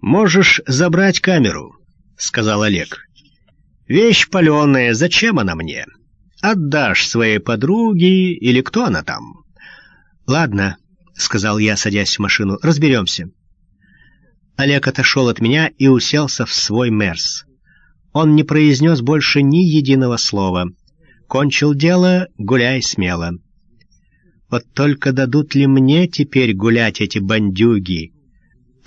«Можешь забрать камеру», — сказал Олег. «Вещь паленая, зачем она мне? Отдашь своей подруге или кто она там?» «Ладно», — сказал я, садясь в машину, — «разберемся». Олег отошел от меня и уселся в свой мерс. Он не произнес больше ни единого слова. Кончил дело, гуляй смело. Вот только дадут ли мне теперь гулять эти бандюги?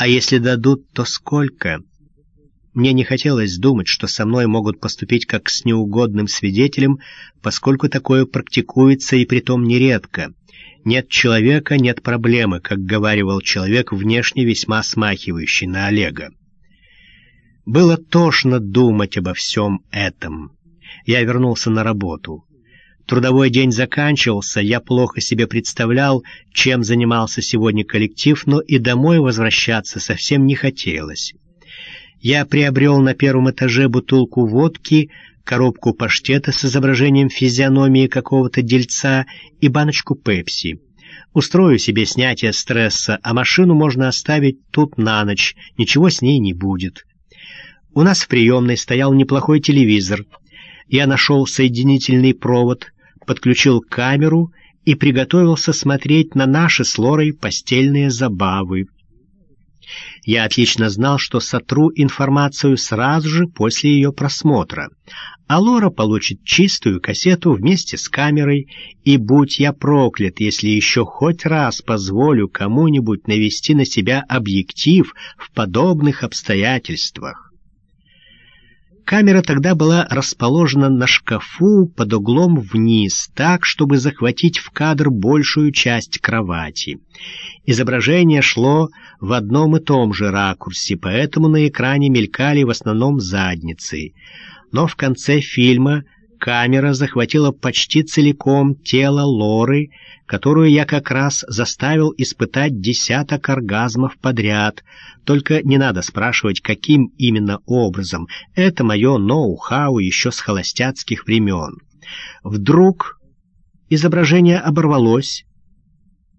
А если дадут, то сколько? Мне не хотелось думать, что со мной могут поступить как с неугодным свидетелем, поскольку такое практикуется и притом нередко. Нет человека — нет проблемы, как говаривал человек, внешне весьма смахивающий на Олега. Было тошно думать обо всем этом. Я вернулся на работу. Трудовой день заканчивался, я плохо себе представлял, чем занимался сегодня коллектив, но и домой возвращаться совсем не хотелось. Я приобрел на первом этаже бутылку водки, коробку паштета с изображением физиономии какого-то дельца и баночку пепси. Устрою себе снятие стресса, а машину можно оставить тут на ночь, ничего с ней не будет. У нас в приемной стоял неплохой телевизор. Я нашел соединительный провод, подключил камеру и приготовился смотреть на наши с Лорой постельные забавы. Я отлично знал, что сотру информацию сразу же после ее просмотра, а Лора получит чистую кассету вместе с камерой, и будь я проклят, если еще хоть раз позволю кому-нибудь навести на себя объектив в подобных обстоятельствах. Камера тогда была расположена на шкафу под углом вниз, так, чтобы захватить в кадр большую часть кровати. Изображение шло в одном и том же ракурсе, поэтому на экране мелькали в основном задницы. Но в конце фильма камера захватила почти целиком тело Лоры, которую я как раз заставил испытать десяток оргазмов подряд. Только не надо спрашивать, каким именно образом. Это мое ноу-хау еще с холостяцких времен. Вдруг изображение оборвалось.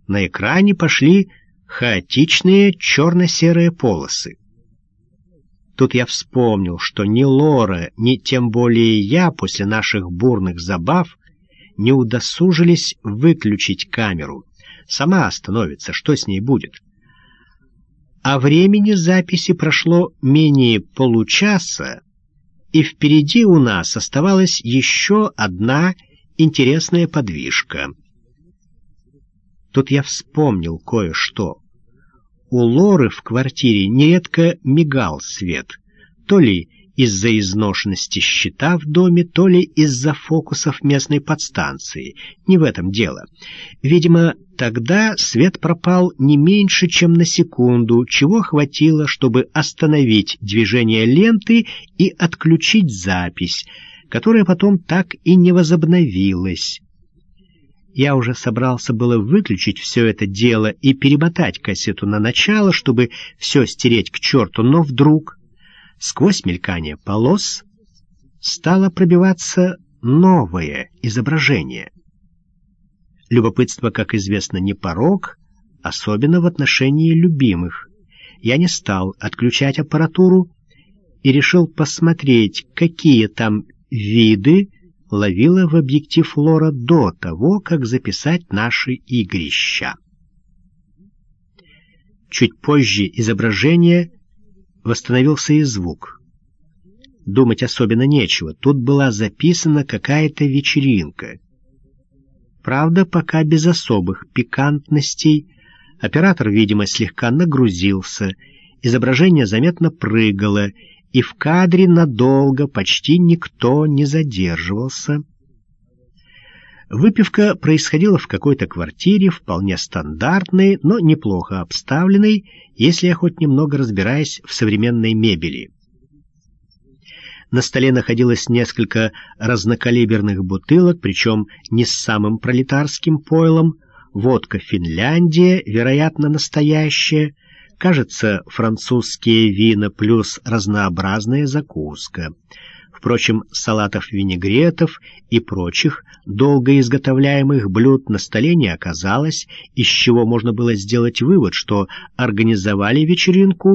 На экране пошли хаотичные черно-серые полосы. Тут я вспомнил, что ни Лора, ни тем более я после наших бурных забав не удосужились выключить камеру. Сама остановится, что с ней будет? А времени записи прошло менее получаса, и впереди у нас оставалась еще одна интересная подвижка. Тут я вспомнил кое-что. У Лоры в квартире нередко мигал свет, то ли из-за изношенности щита в доме, то ли из-за фокусов местной подстанции. Не в этом дело. Видимо, тогда свет пропал не меньше, чем на секунду, чего хватило, чтобы остановить движение ленты и отключить запись, которая потом так и не возобновилась. Я уже собрался было выключить все это дело и перемотать кассету на начало, чтобы все стереть к черту, но вдруг Сквозь мелькание полос стало пробиваться новое изображение. Любопытство, как известно, не порог, особенно в отношении любимых. Я не стал отключать аппаратуру и решил посмотреть, какие там виды ловила в объектив Лора до того, как записать наши игрища. Чуть позже изображение восстановился и звук. Думать особенно нечего, тут была записана какая-то вечеринка. Правда, пока без особых пикантностей. Оператор, видимо, слегка нагрузился, изображение заметно прыгало, и в кадре надолго почти никто не задерживался. Выпивка происходила в какой-то квартире, вполне стандартной, но неплохо обставленной, если я хоть немного разбираюсь в современной мебели. На столе находилось несколько разнокалиберных бутылок, причем не с самым пролетарским пойлом, водка Финляндия, вероятно, настоящая, кажется, французские вина плюс разнообразная закуска — Впрочем, салатов-винегретов и прочих долго изготовляемых блюд на столе не оказалось, из чего можно было сделать вывод, что организовали вечеринку